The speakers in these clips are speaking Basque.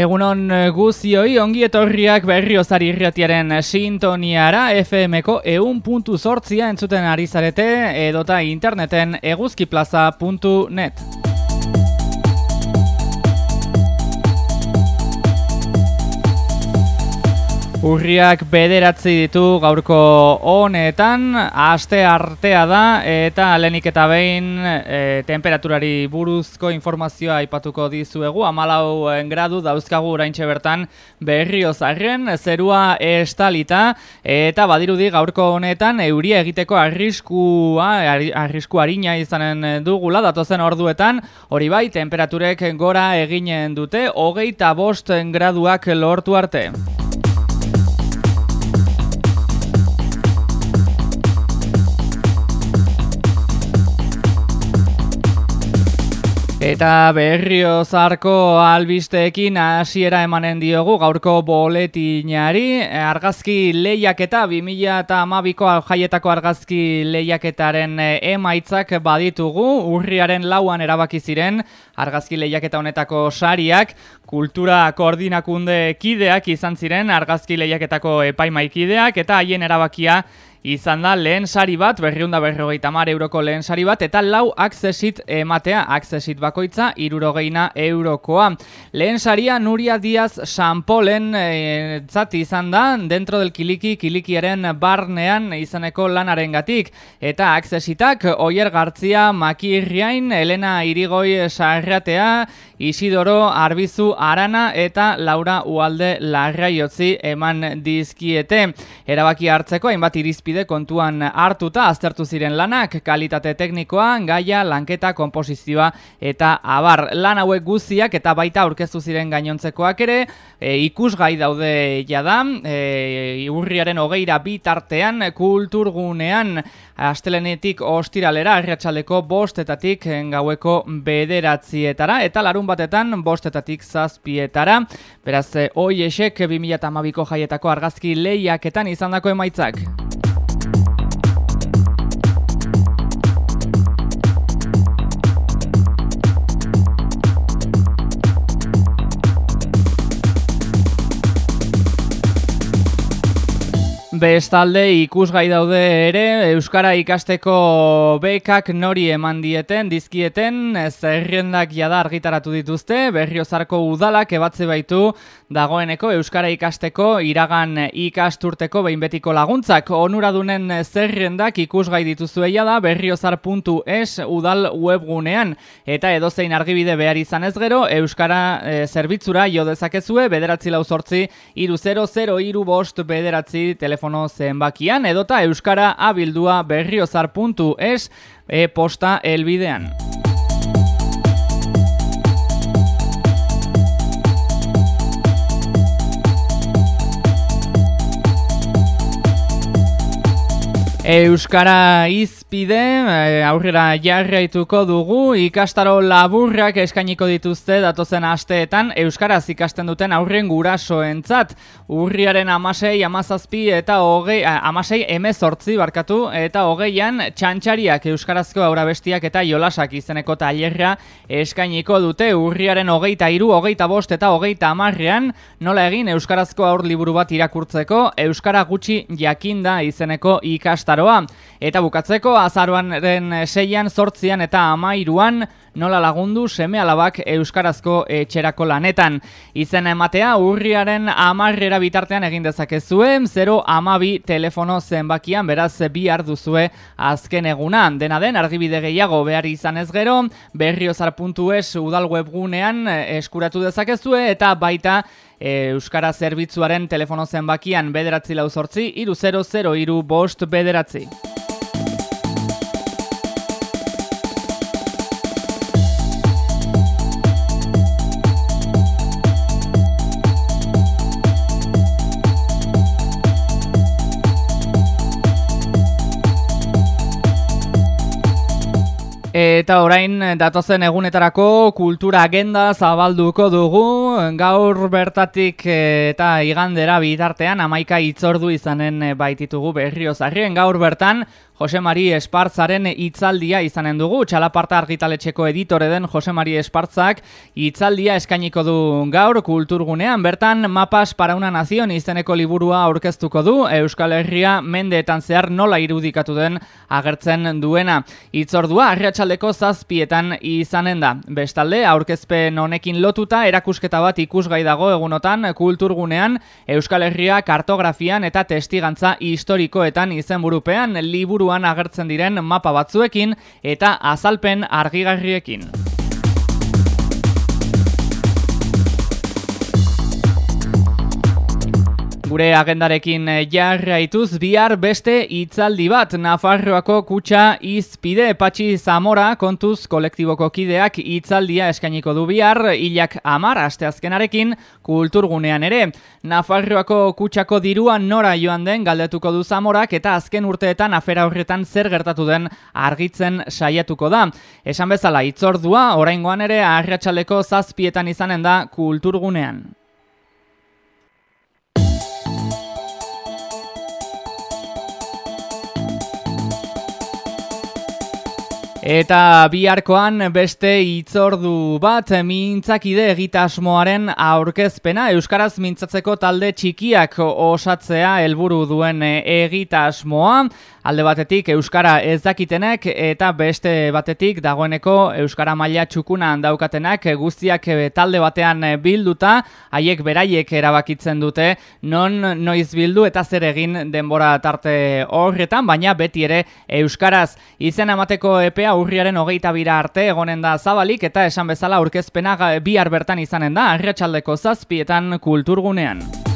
Egunon eh, guzioi, ongi etorriak berriozari irratiaren sintoniara FM-ko eun puntu sortzia entzuten ari zarete edota interneten eguzkiplaza.net. Urriak bederatzi ditu gaurko honetan, aste artea da eta lehenik eta behin e, temperaturari buruzko informazioa aipatuko dizuegu. Amalau gradu dauzkagu oraintxe bertan berrio zarren, zerua estalita eta badirudi gaurko honetan euria egiteko arriskua, arrisku harina izanen dugula datozen orduetan, hori bai temperaturek gora eginen dute, hogeita bost graduak lortu arte. Eta berrio zarko albisteekin hasiera emanen diogu gaurko boletinari. Argazki lehiaketa, 2000 eta amabiko jaietako argazki lehiaketaren emaitzak baditugu. Urriaren lauan erabaki ziren argazki lehiaketa honetako sariak. Kultura koordinakunde kideak izan ziren argazki lehiaketako epaimaikideak eta haien erabakia izan da lehen sari bat, berriunda berrogeita mar euroko lehen sari bat, eta lau aksesit ematea, aksesit bakoitza, irurogeina eurokoa. Lehen saria Nuria Diaz Sanpolen e, zati izan da, dentro del kiliki, kilikiaren barnean izaneko lanaren gatik, eta aksesitak, Oier Gartzia, Makirriain, Elena Irigoi Sarratea, Isidoro Arbizu Arana, eta Laura Ualde Larraiotzi eman dizkiete. Erabaki hartzeko, hainbat irizpi irizpide kontuan hartuta aztertu ziren lanak, kalitate teknikoa, gaia, lanketa, komposizioa eta abar. Lan hauek guztiak eta baita aurkeztu ziren gainontzekoak ere, e, ikusgai daude jada, e, urriaren hogeira bitartean, kulturgunean, astelenetik ostiralera, erratxaleko bostetatik gaueko bederatzietara, eta larun batetan bostetatik zazpietara. Beraz, hoi esek 2008ko jaietako argazki lehiaketan izandako emaitzak. Bestalde ikusgai daude ere Euskara ikasteko bekak nori eman dieten, dizkieten, zerrendak jada argitaratu dituzte, berriozarko udalak ebatze baitu dagoeneko Euskara ikasteko iragan ikasturteko behinbetiko laguntzak. Onuradunen zerrendak ikusgai dituzueia da berriozar.es udal webgunean eta edozein argibide behar izan ez gero Euskara e, zerbitzura jo dezakezue bederatzi lau sortzi iru 0 iru bost bederatzi telefon telefono zenbakian edota euskara abildua berriozar.es e-posta elbidean. Euskara izpide, eh, aurrera jarraituko dugu, ikastaro laburrak eskainiko dituzte datozen asteetan Euskaraz ikasten duten aurren gurasoentzat. Urriaren amasei, amazazpi eta hogei, eh, amasei emezortzi barkatu, eta hogeian txantxariak Euskarazko aurabestiak eta jolasak izeneko tailerra eskainiko dute urriaren hogeita iru, hogeita bost eta hogeita amarrean, nola egin Euskarazko aur liburu bat irakurtzeko, Euskara gutxi jakinda izeneko ikastaro Eta bukatzeko azaruanren seian, zortzian eta amairuan nola lagundu seme alabak euskarazko etxerako lanetan. Izen ematea urriaren amarrera bitartean egin dezakezue, 0 amabi telefono zenbakian beraz bi arduzue azken egunan. Dena den, argibide gehiago behar izan ez gero, berriozar.es udal webgunean eskuratu dezakezue eta baita E, Euskara zerbitzuaren telefono zenbakian bederatzi lau sortzi, iru 0 iru bost bederatzi. Eta orain datozen egunetarako kultura agenda zabalduko dugu, gaur bertatik eta igandera bitartean amaika itzordu izanen baititugu berriozarrien. Gaur bertan Jose Mari Espartzaren hitzaldia izanen dugu. Txalaparta argitaletxeko editore den Jose Mari Espartzak hitzaldia eskainiko du gaur kulturgunean. Bertan, Mapas para una nazion izeneko liburua aurkeztuko du Euskal Herria mendeetan zehar nola irudikatu den agertzen duena. Itzordua, arriatxaldeko zazpietan izanen da. Bestalde, aurkezpen honekin lotuta, erakusketa bat ikusgai dago egunotan kulturgunean Euskal Herria kartografian eta testigantza historikoetan izenburupean liburuan agertzen diren mapa batzuekin eta azalpen argigarriekin. Gure agendarekin eh, jarraituz bihar beste hitzaldi bat Nafarroako kutsa izpide Patxi Zamora kontuz kolektiboko kideak hitzaldia eskainiko du bihar hilak amar asteazkenarekin kulturgunean ere. Nafarroako kutsako dirua nora joan den galdetuko du Zamorak eta azken urteetan afera horretan zer gertatu den argitzen saiatuko da. Esan bezala itzordua oraingoan ere arratsaleko zazpietan izanen da kulturgunean. Eta biharkoan beste itzordu bat mintzakide egitasmoaren aurkezpena Euskaraz mintzatzeko talde txikiak osatzea helburu duen egitasmoa. Alde batetik Euskara ez dakitenek eta beste batetik dagoeneko Euskara maila txukuna daukatenak guztiak talde batean bilduta haiek beraiek erabakitzen dute non noiz bildu eta zer egin denbora tarte horretan baina beti ere Euskaraz izen amateko epea urriaren hogeita bira arte egonen da zabalik eta esan bezala aurkezpena bihar bertan izanen da arratsaldeko zazpietan kulturgunean.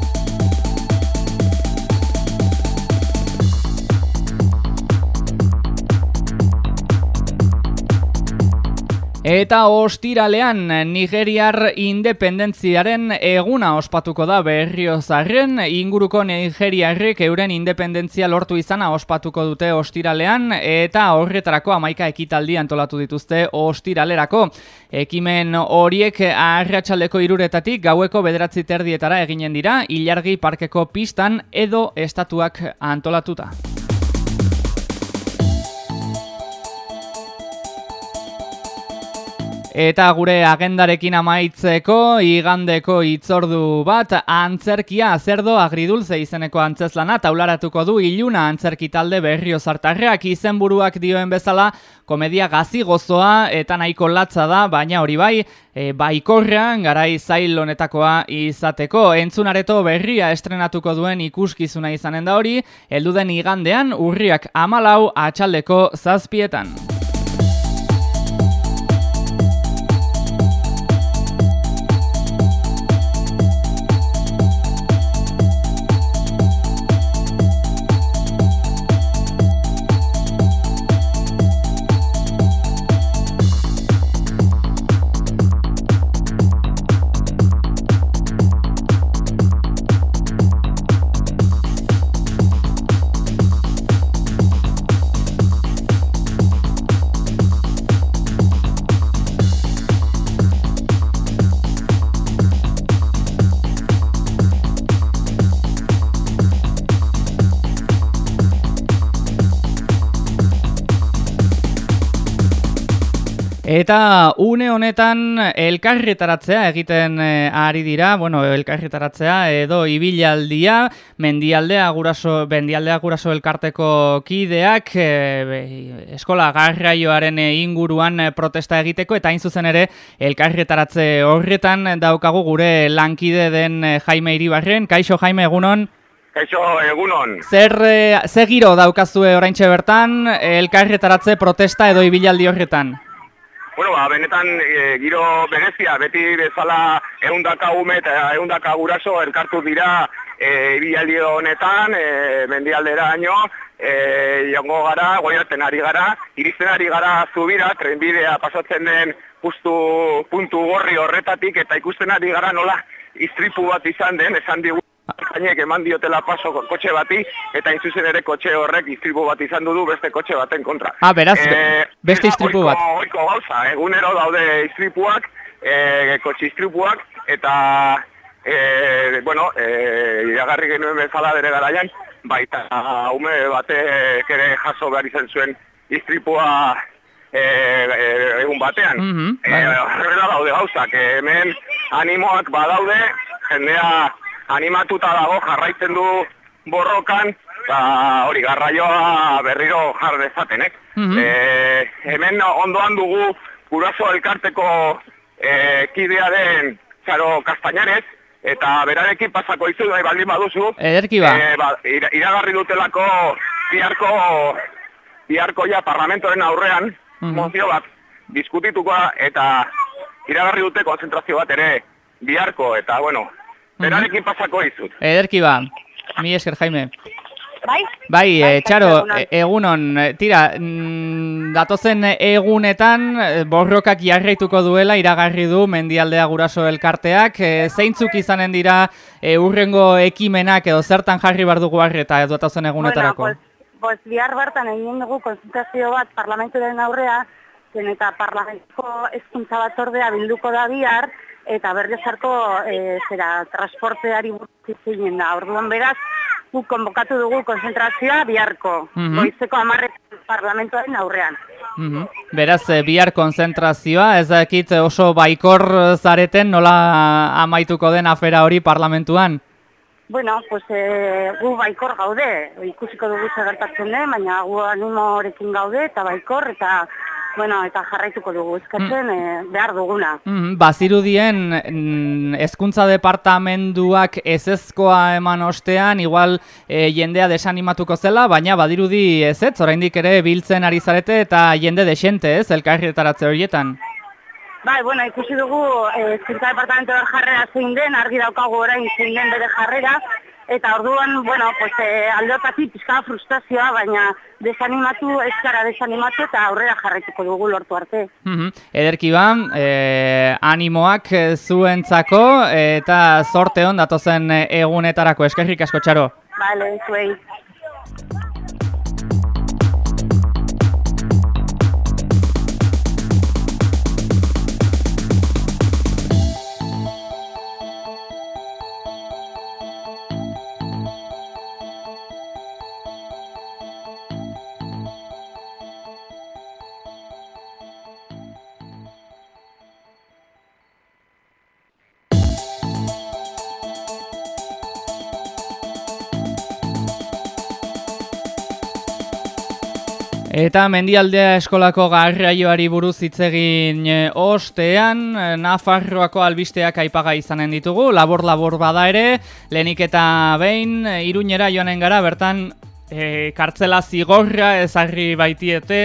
Eta ostiralean Nigeriar independentziaren eguna ospatuko da berriozarren, inguruko Nigeriarrek euren independentzia lortu izana ospatuko dute ostiralean, eta horretarako amaika ekitaldi antolatu dituzte ostiralerako. Ekimen horiek arratsaleko iruretatik gaueko bederatzi terdietara eginen dira, ilargi parkeko pistan edo estatuak antolatuta. Eta gure agendarekin amaitzeko igandeko itzordu bat antzerkia zerdo agridulze izeneko antzeslana taularatuko du iluna antzerki talde berrio zartarreak izenburuak dioen bezala komedia gazi gozoa eta nahiko latza da baina hori bai e, baikorrean garai zail honetakoa izateko entzunareto berria estrenatuko duen ikuskizuna izanen da hori helduden igandean urriak amalau atxaldeko zazpietan. Eta une honetan elkarretaratzea egiten eh, ari dira, bueno, elkarretaratzea edo ibilaldia, mendialdea guraso, mendialdea guraso elkarteko kideak, e, eskola garraioaren inguruan protesta egiteko, eta hain zuzen ere elkarretaratze horretan daukagu gure lankide den Jaime Iribarren. Kaixo, Jaime, egunon? Kaixo, egunon. Zer, e, zer giro daukazue orain bertan elkarretaratze protesta edo ibilaldi horretan? Bueno, ba, benetan e, giro berezia, beti bezala eundaka ume eta eundaka guraso elkartu dira e, ibialdi honetan, e, mendialdera haino, e, jongo gara, goiaten ari gara, irizten ari gara zubira, trenbidea pasatzen den justu puntu gorri horretatik, eta ikusten ari gara nola istripu bat izan den, esan digu Zainek eman diotela paso kotxe bati, eta inzuzen ere kotxe horrek iztripu bat izan dudu beste kotxe baten kontra. Ah, beraz, e, beste iztripu bat. Oiko, gauza, egunero daude iztripuak, e, kotxe eta, e, bueno, e, iragarri genuen bezala bere garaian, baita ume batek ere jaso behar izan zuen iztripua e, e, egun batean. Mm -hmm, e, horrela daude gauzak, hemen animoak badaude, jendea animatuta dago jarraitzen du borrokan, eta hori garraioa berriro jar dezaten, eh? Mhm. e, hemen ondoan dugu guraso elkarteko e, kidea den txaro kastainarez, eta berarekin pasako izu nahi baldin baduzu. Ederki ba. E, ba ira, iragarri dutelako biharko, biharko ja parlamentoren aurrean, Mhm. mozio bat, diskutitukoa eta iragarri dute konzentrazio bat ere biharko, eta bueno, berarekin pasako izut. Ederki ba. Mi esker, Jaime. Bai? Bai, e, txaro, egunon. e- egunon, e, tira, mm, datozen egunetan borrokak jarraituko duela iragarri du mendialdea guraso elkarteak, e, zeintzuk izanen dira e, urrengo ekimenak edo zertan jarri bar dugu eta edo datozen egunetarako? Bueno, pues, pues bihar bertan egin dugu konsultazio bat parlamentuaren aurrea, zen eta parlamentuko ezkuntza batzordea bilduko da bihar, eta berriozarko e, zera transporteari buruz da. Orduan beraz, guk konbokatu dugu konzentrazioa biharko, Mhm. goizeko amarre parlamentuaren aurrean. Mhm. Beraz, e, bihar konzentrazioa, ez dakit oso baikor zareten nola amaituko den afera hori parlamentuan? Bueno, pues e, gu baikor gaude, ikusiko dugu zer gertatzen den, baina gu animorekin gaude eta baikor eta bueno, eta jarraituko dugu eskatzen e, behar duguna. Mm, bazirudien mm, hezkuntza departamenduak ezezkoa eman ostean, igual e, jendea desanimatuko zela, baina badirudi ez ez, oraindik ere biltzen ari zarete eta jende desente ez, elkarretaratze horietan. Bai, bueno, ikusi dugu eh, Hezkuntza departamento jarrera zein den, argi daukagu orain zein den bere jarrera, eta orduan, bueno, pues, eh, aldeotatik pizka frustrazioa, baina desanimatu, ez gara desanimatu eta aurrera jarraituko dugu lortu arte. Mhm. Ederki ba, e, animoak e, zuentzako eta zorte hon datozen e, egunetarako eskerrik asko txaro. Bale, zuei. Eta mendialdea eskolako garraioari buruz hitz egin e, ostean, e, Nafarroako albisteak aipaga izanen ditugu, labor-labor bada ere, lehenik eta behin, e, iruñera joanen gara, bertan e, kartzela zigorra ezarri baitiete,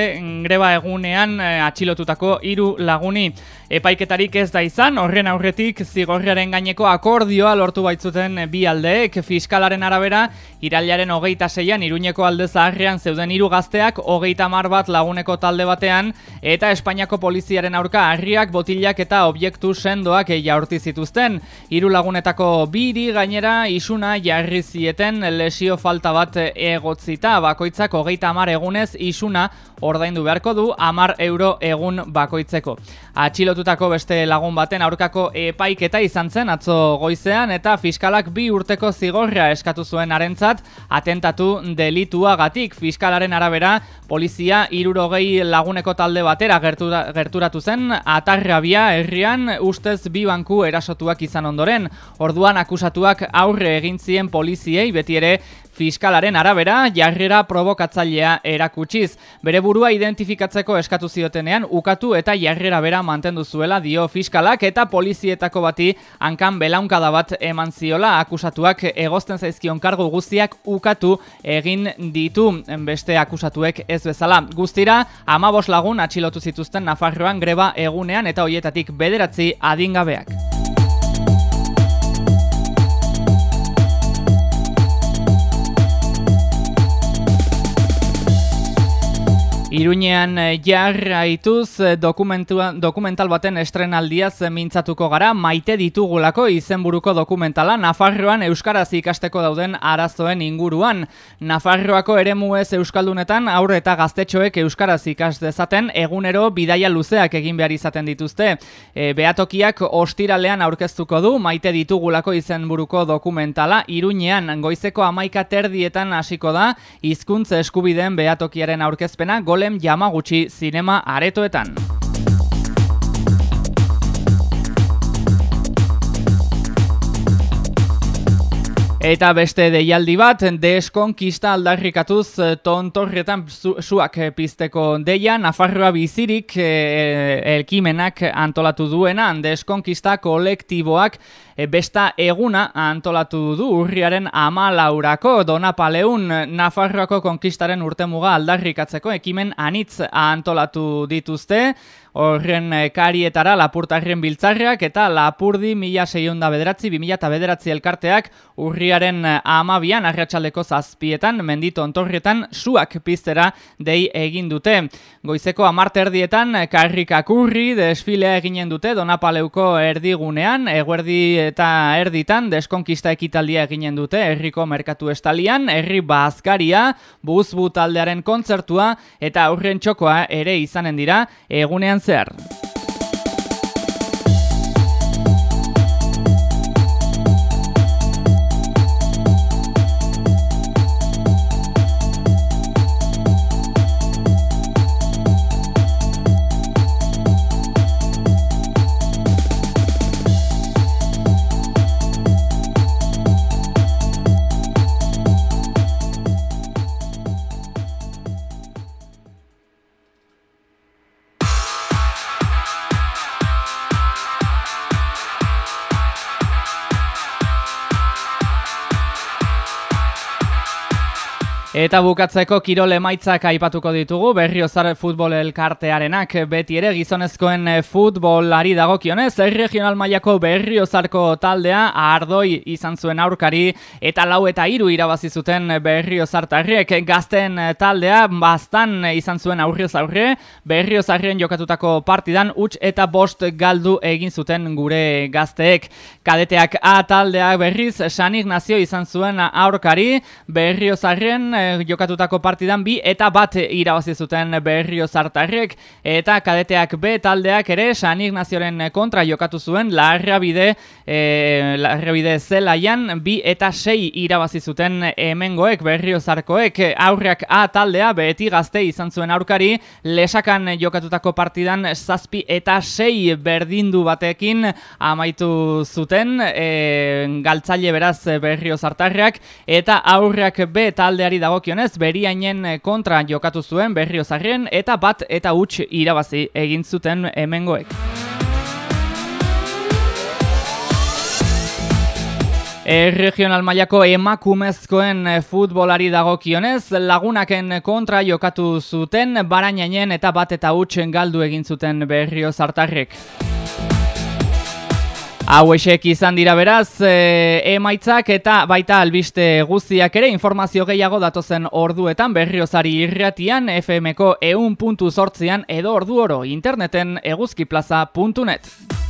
greba egunean e, atxilotutako hiru laguni epaiketarik ez da izan, horren aurretik zigorriaren gaineko akordioa lortu baitzuten bi aldeek, fiskalaren arabera, irailaren hogeita zeian, iruñeko alde zaharrean zeuden hiru gazteak, hogeita mar bat laguneko talde batean, eta Espainiako poliziaren aurka harriak, botilak eta objektu sendoak jaurti zituzten. Hiru lagunetako biri gainera isuna jarri zieten lesio falta bat egotzita, bakoitzak hogeita amar egunez isuna ordaindu beharko du amar euro egun bakoitzeko. Atxilotutako beste lagun baten aurkako epaiketa izan zen atzo goizean eta fiskalak bi urteko zigorra eskatu zuen arentzat atentatu delituagatik. Fiskalaren arabera polizia irurogei laguneko talde batera gertura, gerturatu zen atarrabia herrian ustez bi banku erasotuak izan ondoren. Orduan akusatuak aurre egin zien poliziei beti ere Fiskalaren arabera, jarrera provokatzailea erakutsiz. Bere burua identifikatzeko eskatu ziotenean, ukatu eta jarrera bera mantendu zuela dio fiskalak eta polizietako bati hankan belaunkada bat eman ziola akusatuak egozten zaizkion kargu guztiak ukatu egin ditu beste akusatuek ez bezala. Guztira, amabos lagun atxilotu zituzten Nafarroan greba egunean eta hoietatik bederatzi adingabeak. Iruñean eh, jarraituz eh, dokumental baten estrenaldiaz mintzatuko gara maite ditugulako izenburuko dokumentala Nafarroan Euskaraz ikasteko dauden arazoen inguruan. Nafarroako eremuez Euskaldunetan aurre eta gaztetxoek Euskaraz ikas dezaten egunero bidaia luzeak egin behar izaten dituzte. E, Beatokiak ostiralean aurkeztuko du maite ditugulako izenburuko dokumentala Iruñean goizeko amaika terdietan hasiko da hizkuntza eskubideen Beatokiaren aurkezpena Golem Yamaguchi zinema aretoetan. Eta beste deialdi bat, deskonkista aldarrikatuz eh, tontorretan zuak eh, pizteko deia, Nafarroa bizirik e, elkimenak antolatu duena, deskonkista kolektiboak besta eguna antolatu du urriaren ama laurako Donapaleun Nafarroako konkistaren urtemuga aldarrikatzeko ekimen anitz antolatu dituzte, horren eh, karietara lapurtarren biltzarriak eta lapurdi mila seionda bederatzi, bi mila eta bederatzi elkarteak urriaren eh, amabian arratsaleko zazpietan, mendito ontorrietan, suak piztera dei egin dute. Goizeko amarterdietan, karrikak urri, desfilea eginen dute, donapaleuko erdigunean, eguerdi eta erditan, deskonkista ekitaldia eginen dute, herriko merkatu estalian, herri bazkaria, buzbu taldearen kontzertua, eta aurren txokoa ere izanen dira, egunean zehar. Eta bukatzeko kirole emaitzak aipatuko ditugu, berriozar futbol elkartearenak beti ere gizonezkoen futbolari dagokionez, regional mailako berriozarko taldea ardoi izan zuen aurkari eta lau eta hiru irabazi zuten berriozartarriek gazten taldea bastan izan zuen aurrioz aurre, berriozarrien jokatutako partidan huts eta bost galdu egin zuten gure gazteek. Kadeteak A taldeak berriz San Ignacio izan zuen aurkari, berriozarrien Eh, jokatutako partidan bi eta bat irabazi zuten berrio zartarrek. Eta kadeteak B taldeak ere San Ignazioren kontra jokatu zuen larra bide, e, larra bide zelaian bi eta sei irabazi zuten hemengoek berrio zarkoek. Aurreak A taldea beti gazte izan zuen aurkari. Lesakan jokatutako partidan zazpi eta sei berdindu batekin amaitu zuten. E, galtzaile beraz berrio zartarrak. Eta aurreak B taldeari dagokionez beriainen eh, kontra jokatu zuen berriozarren eta bat eta huts irabazi egin zuten hemengoek. Regional mailako emakumezkoen eh, futbolari dagokionez lagunaken kontra jokatu zuten barainainen eta bat eta hutsen galdu egin zuten berrio zartarrek. Hauesek izan dira beraz, e, emaitzak eta baita albiste guztiak ere informazio gehiago datozen orduetan berriozari irratian FMko eun puntu edo ordu oro interneten eguzkiplaza.net.